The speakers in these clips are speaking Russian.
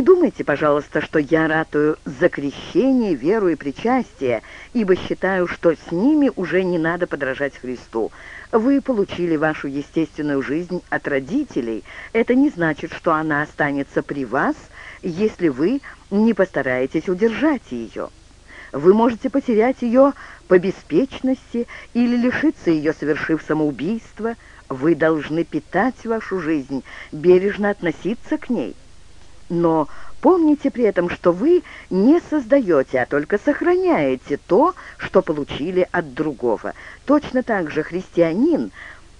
Не думайте, пожалуйста, что я ратую за крещение, веру и причастие, ибо считаю, что с ними уже не надо подражать Христу. Вы получили вашу естественную жизнь от родителей. Это не значит, что она останется при вас, если вы не постараетесь удержать ее. Вы можете потерять ее по беспечности или лишиться ее, совершив самоубийство. Вы должны питать вашу жизнь, бережно относиться к ней. Но помните при этом, что вы не создаете, а только сохраняете то, что получили от другого. Точно так же христианин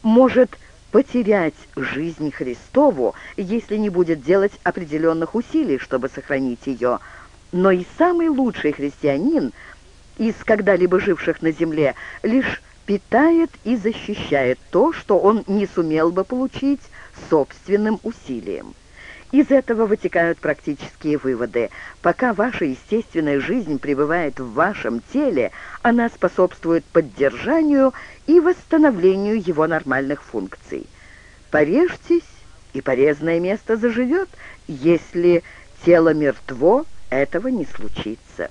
может потерять жизнь Христову, если не будет делать определенных усилий, чтобы сохранить ее. Но и самый лучший христианин из когда-либо живших на земле лишь питает и защищает то, что он не сумел бы получить собственным усилием. Из этого вытекают практические выводы. Пока ваша естественная жизнь пребывает в вашем теле, она способствует поддержанию и восстановлению его нормальных функций. Порежьтесь, и порезанное место заживет. Если тело мертво, этого не случится.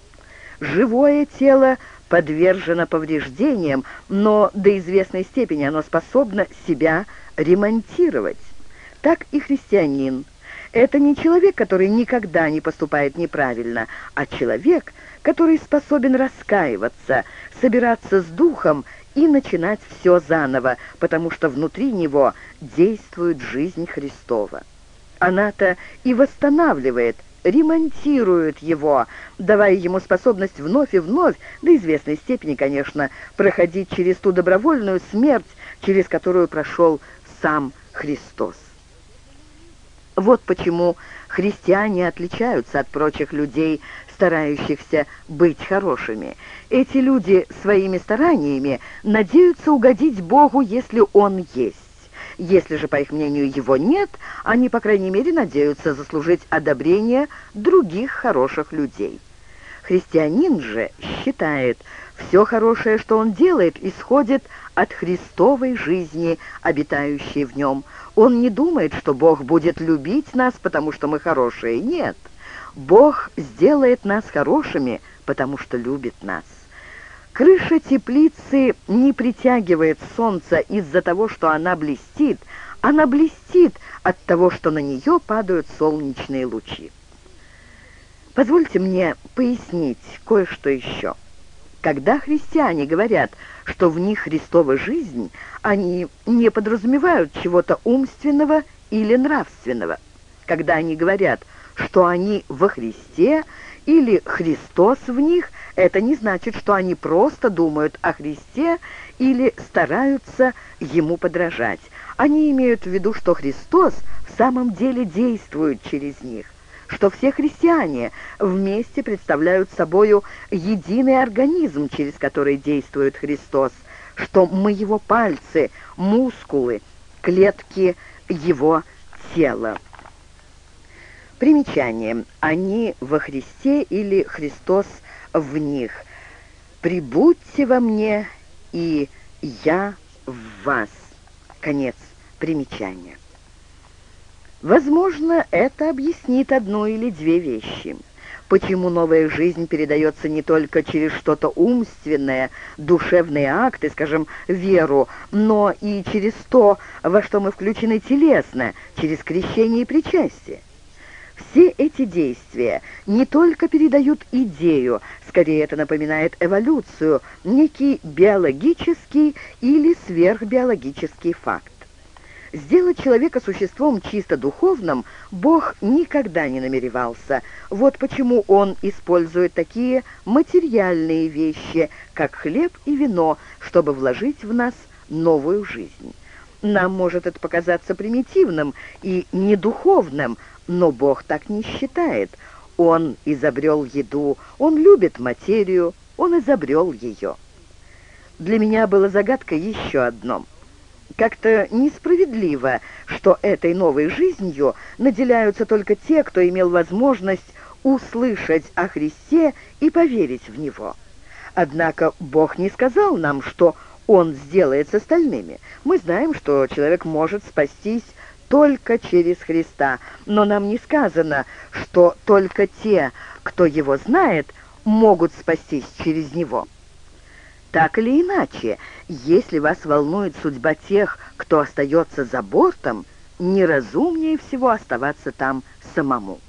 Живое тело подвержено повреждениям, но до известной степени оно способно себя ремонтировать. Так и христианин – это не человек, который никогда не поступает неправильно, а человек, который способен раскаиваться, собираться с духом и начинать все заново, потому что внутри него действует жизнь Христова. Она-то и восстанавливает, ремонтирует его, давая ему способность вновь и вновь, до известной степени, конечно, проходить через ту добровольную смерть, через которую прошел сам Христос. Вот почему христиане отличаются от прочих людей, старающихся быть хорошими. Эти люди своими стараниями надеются угодить Богу, если Он есть. Если же, по их мнению, его нет, они, по крайней мере, надеются заслужить одобрение других хороших людей. Христианин же считает, все хорошее, что он делает, исходит от Христовой жизни, обитающей в нем. Он не думает, что Бог будет любить нас, потому что мы хорошие. Нет, Бог сделает нас хорошими, потому что любит нас. Крыша теплицы не притягивает солнце из-за того, что она блестит. Она блестит от того, что на нее падают солнечные лучи. Позвольте мне пояснить кое-что еще. Когда христиане говорят, что в них Христова жизнь, они не подразумевают чего-то умственного или нравственного. Когда они говорят, что они во Христе или Христос в них, это не значит, что они просто думают о Христе или стараются Ему подражать. Они имеют в виду, что Христос в самом деле действует через них что все христиане вместе представляют собою единый организм, через который действует Христос, что мы его пальцы, мускулы, клетки его тела. Примечание. Они во Христе или Христос в них. «Прибудьте во мне, и я в вас». Конец примечания. Возможно, это объяснит одну или две вещи. Почему новая жизнь передается не только через что-то умственное, душевные акты, скажем, веру, но и через то, во что мы включены телесно, через крещение и причастие. Все эти действия не только передают идею, скорее это напоминает эволюцию, некий биологический или сверхбиологический факт. Сделать человека существом чисто духовным Бог никогда не намеревался. Вот почему Он использует такие материальные вещи, как хлеб и вино, чтобы вложить в нас новую жизнь. Нам может это показаться примитивным и недуховным, но Бог так не считает. Он изобрел еду, Он любит материю, Он изобрел ее. Для меня было загадкой еще одно – как-то несправедливо, что этой новой жизнью наделяются только те, кто имел возможность услышать о Христе и поверить в Него. Однако Бог не сказал нам, что Он сделает с остальными. Мы знаем, что человек может спастись только через Христа, но нам не сказано, что только те, кто его знает, могут спастись через него. Так или иначе, если вас волнует судьба тех, кто остается за бортом, неразумнее всего оставаться там самому.